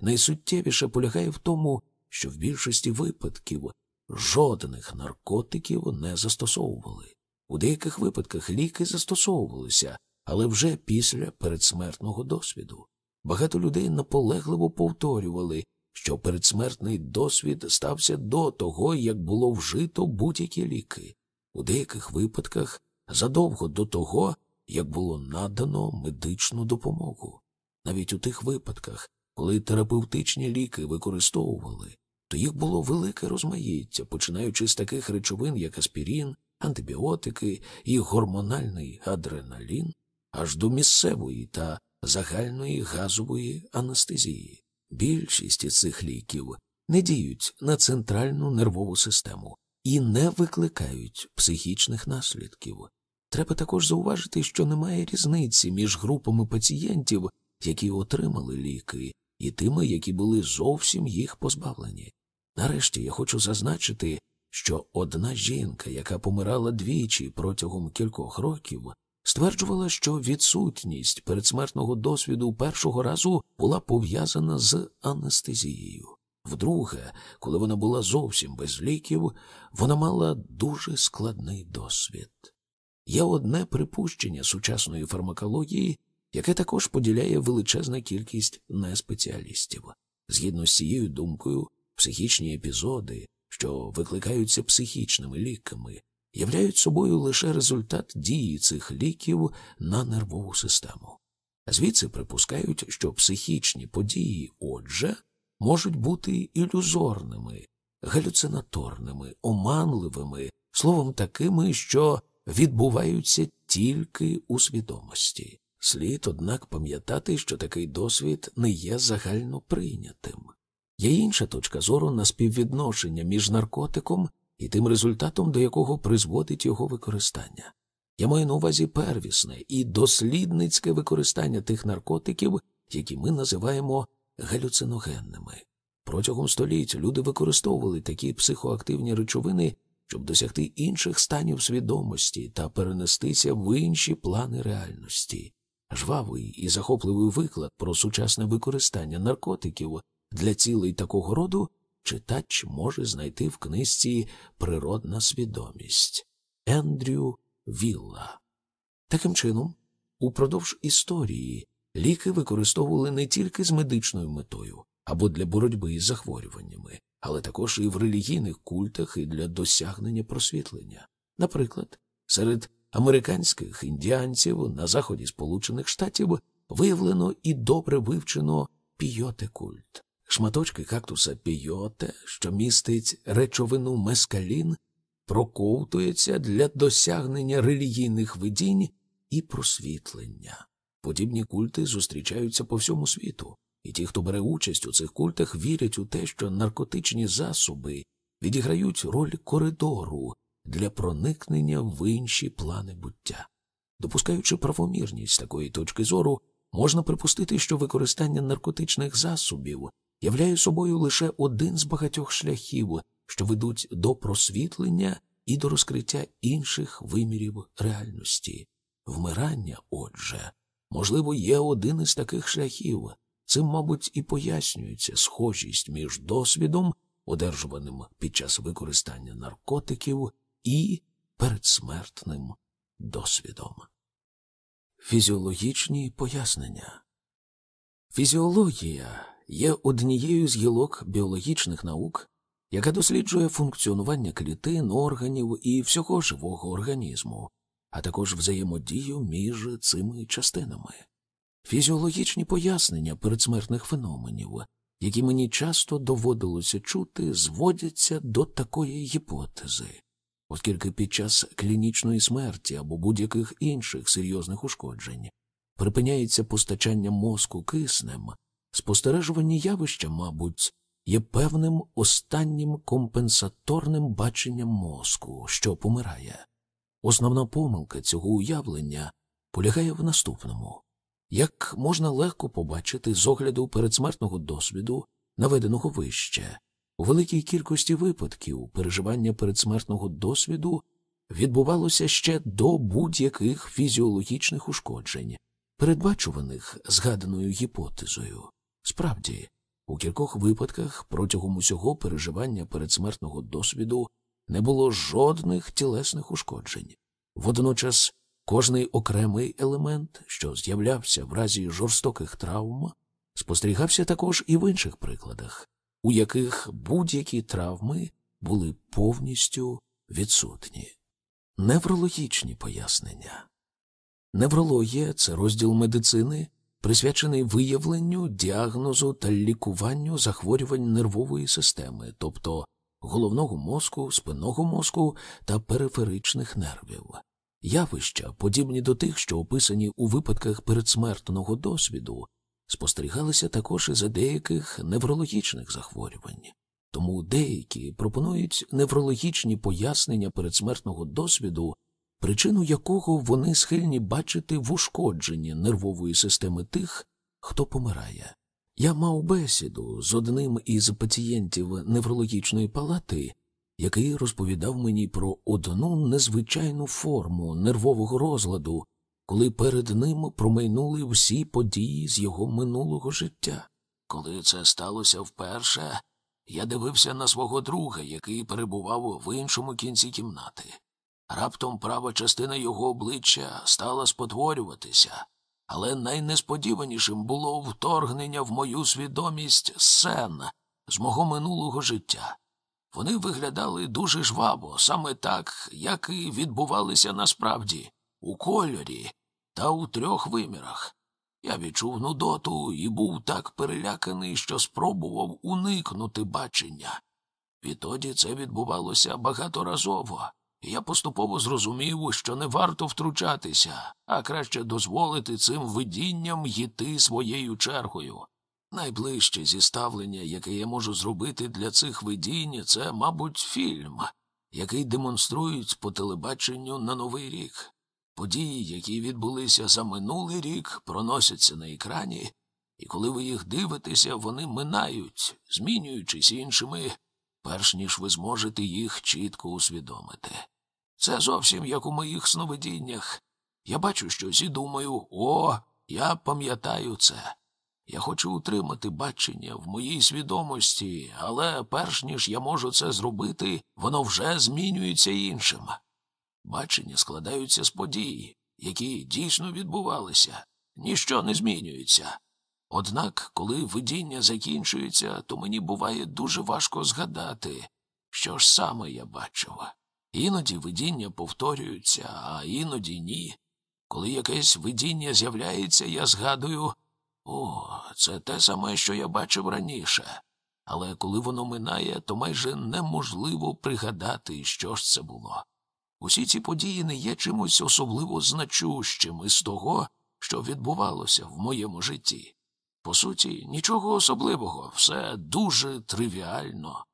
Найсуттєвіше полягає в тому, що в більшості випадків жодних наркотиків не застосовували. У деяких випадках ліки застосовувалися, але вже після передсмертного досвіду. Багато людей наполегливо повторювали, що передсмертний досвід стався до того, як було вжито будь-які ліки. У деяких випадках задовго до того, як було надано медичну допомогу. Навіть у тих випадках, коли терапевтичні ліки використовували, то їх було велике розмаїття, починаючи з таких речовин, як аспірін, антибіотики і гормональний адреналін, аж до місцевої та загальної газової анестезії. Більшість цих ліків не діють на центральну нервову систему і не викликають психічних наслідків. Треба також зауважити, що немає різниці між групами пацієнтів, які отримали ліки, і тими, які були зовсім їх позбавлені. Нарешті я хочу зазначити, що одна жінка, яка помирала двічі протягом кількох років, стверджувала, що відсутність передсмертного досвіду першого разу була пов'язана з анестезією. Вдруге, коли вона була зовсім без ліків, вона мала дуже складний досвід. Є одне припущення сучасної фармакології, яке також поділяє величезна кількість неспеціалістів. Згідно з цією думкою, психічні епізоди, що викликаються психічними ліками, являють собою лише результат дії цих ліків на нервову систему. Звідси припускають, що психічні події, отже, можуть бути ілюзорними, галюцинаторними, оманливими, словом, такими, що відбуваються тільки у свідомості. Слід, однак, пам'ятати, що такий досвід не є загально прийнятим. Є інша точка зору на співвідношення між наркотиком і тим результатом, до якого призводить його використання. Я маю на увазі первісне і дослідницьке використання тих наркотиків, які ми називаємо галюциногенними. Протягом століть люди використовували такі психоактивні речовини щоб досягти інших станів свідомості та перенестися в інші плани реальності. Жвавий і захопливий виклад про сучасне використання наркотиків для цілей такого роду читач може знайти в книжці Природна свідомість Ендрю Вілла. Таким чином, упродовж історії ліки використовували не тільки з медичною метою або для боротьби із захворюваннями, але також і в релігійних культах і для досягнення просвітлення. Наприклад, серед американських індіанців на заході Сполучених Штатів виявлено і добре вивчено пійоте культ. Шматочки кактуса пійоте, що містить речовину мескалін, проковтується для досягнення релігійних видінь і просвітлення. Подібні культи зустрічаються по всьому світу. І ті, хто бере участь у цих культах, вірять у те, що наркотичні засоби відіграють роль коридору для проникнення в інші плани буття. Допускаючи правомірність такої точки зору, можна припустити, що використання наркотичних засобів являє собою лише один з багатьох шляхів, що ведуть до просвітлення і до розкриття інших вимірів реальності. Вмирання, отже, можливо, є один із таких шляхів. Цим, мабуть, і пояснюється схожість між досвідом, одержуваним під час використання наркотиків, і передсмертним досвідом. Фізіологічні пояснення Фізіологія є однією з гілок біологічних наук, яка досліджує функціонування клітин, органів і всього живого організму, а також взаємодію між цими частинами. Фізіологічні пояснення передсмертних феноменів, які мені часто доводилося чути, зводяться до такої гіпотези, оскільки під час клінічної смерті або будь-яких інших серйозних ушкоджень припиняється постачання мозку киснем, спостережувані явища, мабуть, є певним останнім компенсаторним баченням мозку, що помирає. Основна помилка цього уявлення полягає в наступному. Як можна легко побачити з огляду передсмертного досвіду, наведеного вище, у великій кількості випадків переживання передсмертного досвіду відбувалося ще до будь-яких фізіологічних ушкоджень, передбачуваних згаданою гіпотезою. Справді, у кількох випадках протягом усього переживання передсмертного досвіду не було жодних тілесних ушкоджень. Водночас кожний окремий елемент, що з'являвся в разі жорстоких травм, спостерігався також і в інших прикладах, у яких будь-які травми були повністю відсутні. Неврологічні пояснення. Неврологія це розділ медицини, присвячений виявленню, діагнозу та лікуванню захворювань нервової системи, тобто головного мозку, спинного мозку та периферичних нервів. Явища, подібні до тих, що описані у випадках передсмертного досвіду, спостерігалися також і за деяких неврологічних захворювань. Тому деякі пропонують неврологічні пояснення передсмертного досвіду, причину якого вони схильні бачити в ушкодженні нервової системи тих, хто помирає. Я мав бесіду з одним із пацієнтів неврологічної палати, який розповідав мені про одну незвичайну форму нервового розладу, коли перед ним промайнули всі події з його минулого життя. Коли це сталося вперше, я дивився на свого друга, який перебував в іншому кінці кімнати. Раптом права частина його обличчя стала спотворюватися, але найнесподіванішим було вторгнення в мою свідомість сцен з мого минулого життя. Вони виглядали дуже жваво, саме так, як і відбувалися насправді, у кольорі та у трьох вимірах. Я відчув нудоту і був так переляканий, що спробував уникнути бачення. Відтоді це відбувалося багаторазово, я поступово зрозумів, що не варто втручатися, а краще дозволити цим видінням йти своєю чергою. Найближче зіставлення, яке я можу зробити для цих видінь, це, мабуть, фільм, який демонструють по телебаченню на Новий рік. Події, які відбулися за минулий рік, проносяться на екрані, і коли ви їх дивитеся, вони минають, змінюючись іншими, перш ніж ви зможете їх чітко усвідомити. Це зовсім як у моїх сновидіннях. Я бачу щось і думаю, о, я пам'ятаю це. Я хочу утримати бачення в моїй свідомості, але перш ніж я можу це зробити, воно вже змінюється іншим. Бачення складаються з подій, які дійсно відбувалися, ніщо не змінюється. Однак, коли видіння закінчується, то мені буває дуже важко згадати, що ж саме я бачив. Іноді видіння повторюються, а іноді ні. Коли якесь видіння з'являється, я згадую о, це те саме, що я бачив раніше. Але коли воно минає, то майже неможливо пригадати, що ж це було. Усі ці події не є чимось особливо значущим із того, що відбувалося в моєму житті. По суті, нічого особливого, все дуже тривіально.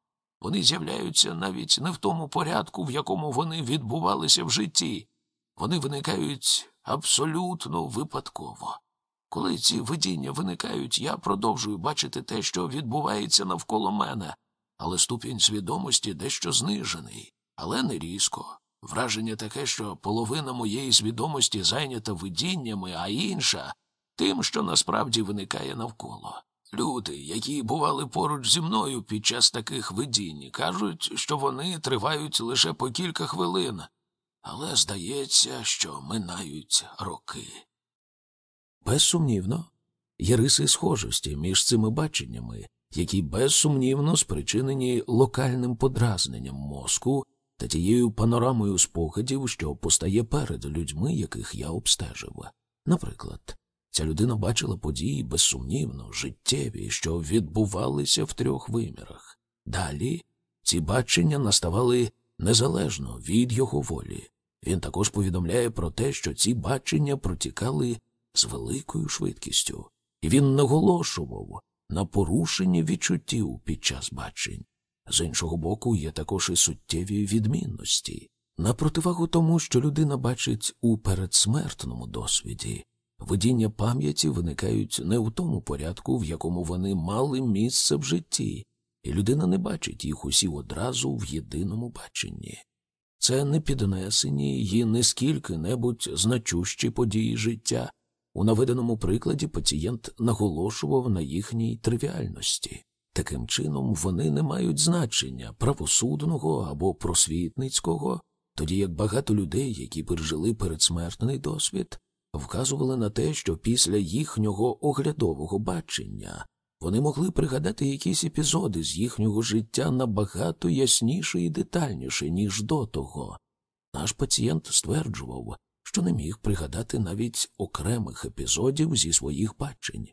Вони з'являються навіть не в тому порядку, в якому вони відбувалися в житті. Вони виникають абсолютно випадково. Коли ці видіння виникають, я продовжую бачити те, що відбувається навколо мене, але ступінь свідомості дещо знижений, але не різко. Враження таке, що половина моєї свідомості зайнята видіннями, а інша тим, що насправді виникає навколо. Люди, які бували поруч зі мною під час таких видінь, кажуть, що вони тривають лише по кілька хвилин, але здається, що минають роки. Безсумнівно, є риси схожості між цими баченнями, які безсумнівно спричинені локальним подразненням мозку та тією панорамою спогадів, що постає перед людьми, яких я обстежив. Наприклад, ця людина бачила події безсумнівно, життєві, що відбувалися в трьох вимірах. Далі ці бачення наставали незалежно від його волі. Він також повідомляє про те, що ці бачення протікали з великою швидкістю, і він наголошував на порушенні відчуттів під час бачень. З іншого боку, є також і суттєві відмінності. На противагу тому, що людина бачить у передсмертному досвіді, видіння пам'яті виникають не в тому порядку, в якому вони мали місце в житті, і людина не бачить їх усі одразу в єдиному баченні. Це не піднесені й не скільки-небудь значущі події життя. У наведеному прикладі пацієнт наголошував на їхній тривіальності. Таким чином, вони не мають значення правосудного або просвітницького, тоді як багато людей, які пережили передсмертний досвід, вказували на те, що після їхнього оглядового бачення вони могли пригадати якісь епізоди з їхнього життя набагато ясніше і детальніше, ніж до того. Наш пацієнт стверджував, що не міг пригадати навіть окремих епізодів зі своїх бачень.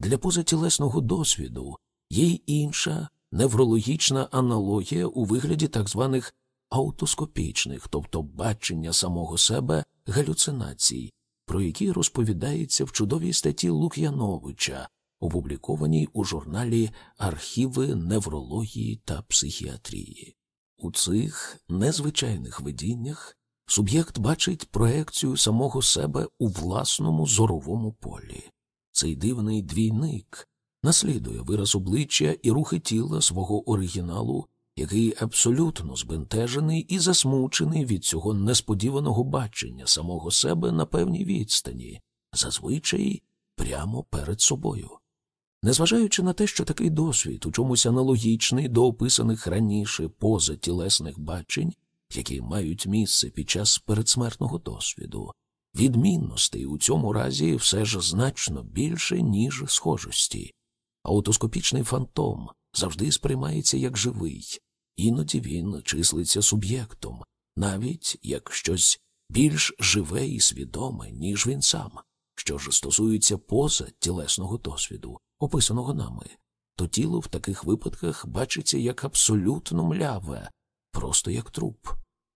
Для позатілесного досвіду є й інша неврологічна аналогія у вигляді так званих аутоскопічних, тобто бачення самого себе галюцинацій, про які розповідається в чудовій статті Лук'яновича, опублікованій у журналі Архіви неврології та психіатрії. У цих незвичайних видіннях суб'єкт бачить проекцію самого себе у власному зоровому полі. Цей дивний двійник наслідує вираз обличчя і рухи тіла свого оригіналу, який абсолютно збентежений і засмучений від цього несподіваного бачення самого себе на певній відстані, зазвичай прямо перед собою. Незважаючи на те, що такий досвід у чомусь аналогічний до описаних раніше позатілесних бачень, які мають місце під час передсмертного досвіду, відмінностей у цьому разі все ж значно більше, ніж схожості. Аутоскопічний фантом завжди сприймається як живий, іноді він числиться суб'єктом, навіть як щось більш живе і свідоме, ніж він сам. Що ж стосується поза тілесного досвіду, описаного нами, то тіло в таких випадках бачиться як абсолютно мляве, просто як труп.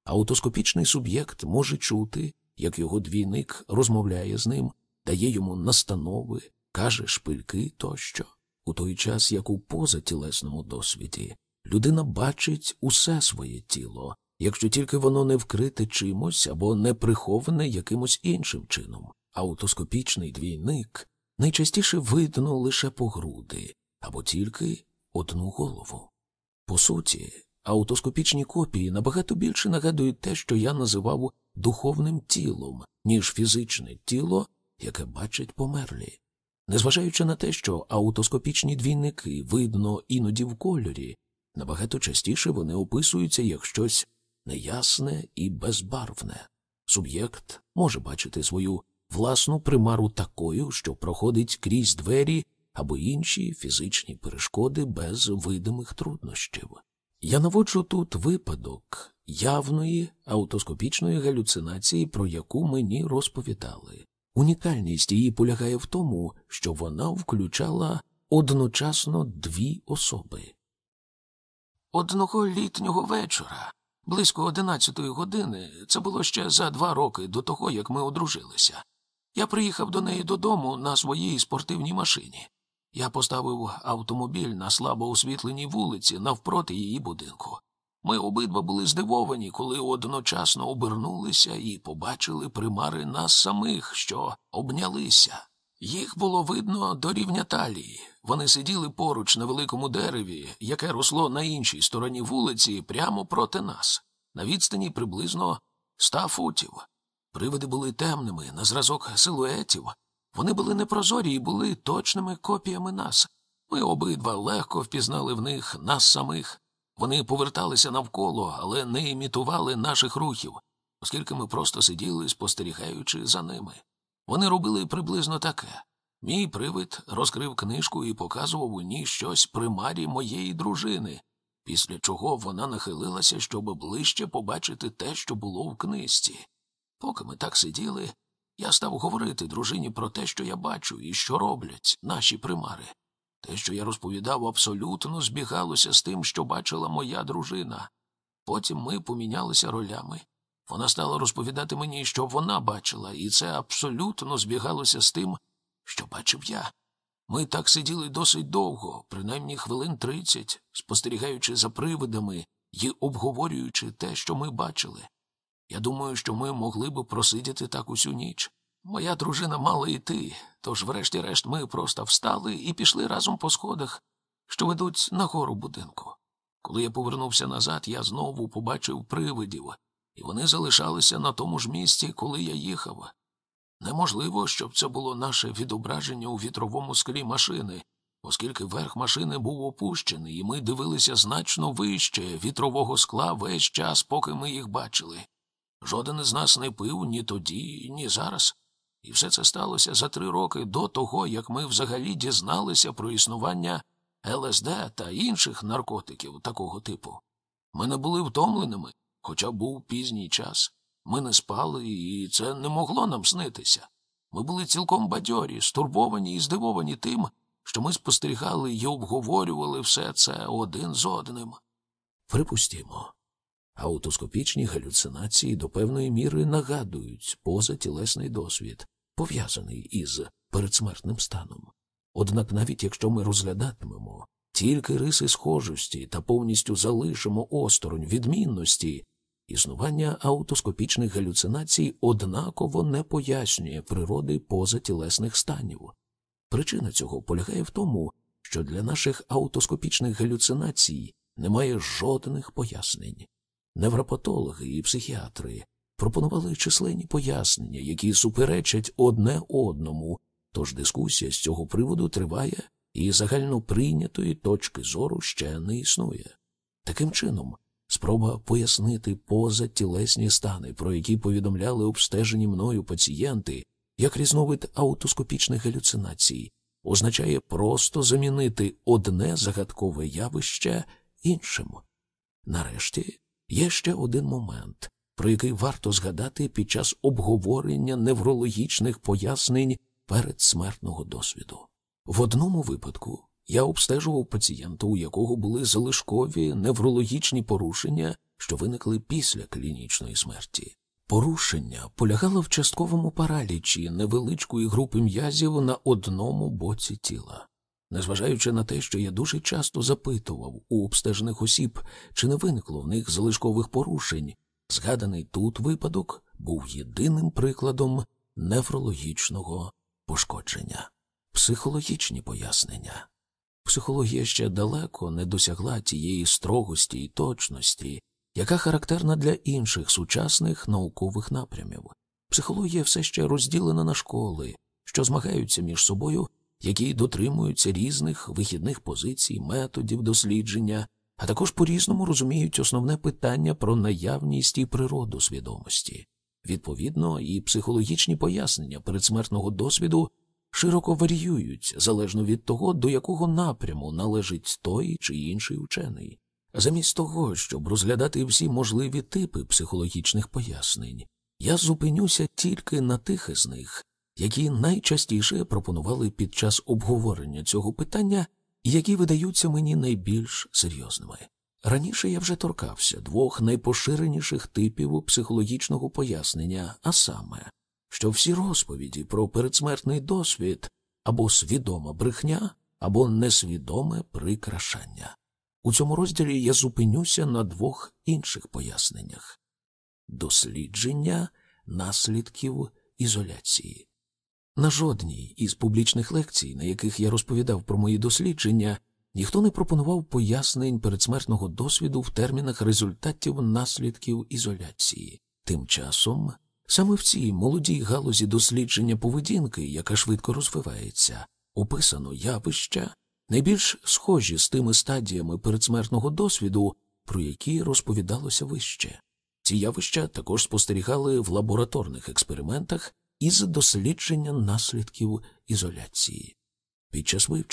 Аутоскопічний суб'єкт може чути, як його двійник розмовляє з ним, дає йому настанови, каже шпильки тощо. У той час, як у позатілесному досвіді, людина бачить усе своє тіло, якщо тільки воно не вкрите чимось або не приховане якимось іншим чином. Аутоскопічний двійник найчастіше видно лише по груди або тільки одну голову. По суті, аутоскопічні копії набагато більше нагадують те, що я називав духовним тілом, ніж фізичне тіло, яке бачать померлі. Незважаючи на те, що аутоскопічні двійники видно іноді в кольорі, набагато частіше вони описуються як щось неясне і безбарвне. Суб'єкт може бачити свою власну примару такою, що проходить крізь двері або інші фізичні перешкоди без видимих труднощів. Я наводжу тут випадок явної аутоскопічної галюцинації, про яку мені розповідали. Унікальність її полягає в тому, що вона включала одночасно дві особи. Одного літнього вечора, близько одинадцятої години, це було ще за два роки до того, як ми одружилися. Я приїхав до неї додому на своїй спортивній машині. Я поставив автомобіль на слабо освітленій вулиці навпроти її будинку. Ми обидва були здивовані, коли одночасно обернулися і побачили примари нас самих, що обнялися. Їх було видно до рівня талії. Вони сиділи поруч на великому дереві, яке росло на іншій стороні вулиці, прямо проти нас, на відстані приблизно ста футів. Привиди були темними, на зразок силуетів. Вони були непрозорі і були точними копіями нас. Ми обидва легко впізнали в них нас самих. Вони поверталися навколо, але не імітували наших рухів, оскільки ми просто сиділи, спостерігаючи за ними. Вони робили приблизно таке. Мій привид розкрив книжку і показував у ній щось примарі моєї дружини, після чого вона нахилилася, щоб ближче побачити те, що було в книжці. Поки ми так сиділи, я став говорити дружині про те, що я бачу і що роблять наші примари. Те, що я розповідав, абсолютно збігалося з тим, що бачила моя дружина. Потім ми помінялися ролями. Вона стала розповідати мені, що вона бачила, і це абсолютно збігалося з тим, що бачив я. Ми так сиділи досить довго, принаймні хвилин тридцять, спостерігаючи за привидами і обговорюючи те, що ми бачили. Я думаю, що ми могли б просидіти так усю ніч. Моя дружина мала йти, тож, врешті-решт, ми просто встали і пішли разом по сходах, що ведуть нагору будинку. Коли я повернувся назад, я знову побачив привидів, і вони залишалися на тому ж місці, коли я їхав. Неможливо, щоб це було наше відображення у вітровому склі машини, оскільки верх машини був опущений, і ми дивилися значно вище вітрового скла весь час, поки ми їх бачили. Жоден із нас не пив ні тоді, ні зараз. І все це сталося за три роки до того, як ми взагалі дізналися про існування ЛСД та інших наркотиків такого типу. Ми не були втомленими, хоча був пізній час. Ми не спали, і це не могло нам снитися. Ми були цілком бадьорі, стурбовані і здивовані тим, що ми спостерігали і обговорювали все це один з одним. Припустімо, аутоскопічні галюцинації до певної міри нагадують позатілесний досвід, пов'язаний із передсмертним станом. Однак навіть якщо ми розглядатимемо тільки риси схожості та повністю залишимо осторонь відмінності, існування аутоскопічних галюцинацій однаково не пояснює природи позатілесних станів. Причина цього полягає в тому, що для наших аутоскопічних галюцинацій немає жодних пояснень. Невропатологи і психіатри пропонували численні пояснення, які суперечать одне одному, тож дискусія з цього приводу триває і загально прийнятої точки зору ще не існує. Таким чином, спроба пояснити позатілесні стани, про які повідомляли обстежені мною пацієнти, як різновид аутоскопічних галюцинацій, означає просто замінити одне загадкове явище іншим. Нарешті є ще один момент, про який варто згадати під час обговорення неврологічних пояснень передсмертного досвіду. В одному випадку я обстежував пацієнта, у якого були залишкові неврологічні порушення, що виникли після клінічної смерті. Порушення полягало в частковому паралічі невеличкої групи м'язів на одному боці тіла. Незважаючи на те, що я дуже часто запитував у обстежених осіб, чи не виникло в них залишкових порушень, згаданий тут випадок був єдиним прикладом нефрологічного пошкодження. Психологічні пояснення. Психологія ще далеко не досягла тієї строгості і точності, яка характерна для інших сучасних наукових напрямів. Психологія все ще розділена на школи, що змагаються між собою, які дотримуються різних вихідних позицій, методів дослідження, а також по різному розуміють основне питання про наявність і природу свідомості. Відповідно, і психологічні пояснення передсмертного досвіду широко варіюють залежно від того, до якого напряму належить той чи інший учений. Замість того, щоб розглядати всі можливі типи психологічних пояснень, я зупинюся тільки на тих із них, які найчастіше пропонували під час обговорення цього питання які видаються мені найбільш серйозними. Раніше я вже торкався двох найпоширеніших типів психологічного пояснення, а саме, що всі розповіді про передсмертний досвід або свідома брехня, або несвідоме прикрашання. У цьому розділі я зупинюся на двох інших поясненнях дослідження наслідків ізоляції. На жодній із публічних лекцій, на яких я розповідав про мої дослідження, ніхто не пропонував пояснень передсмертного досвіду в термінах результатів наслідків ізоляції. Тим часом саме в цій молодій галузі дослідження поведінки, яка швидко розвивається, описано явища, найбільш схожі з тими стадіями передсмертного досвіду, про які розповідалося вище. Ці явища також спостерігали в лабораторних експериментах із дослідження наслідків ізоляції. Під час вивчення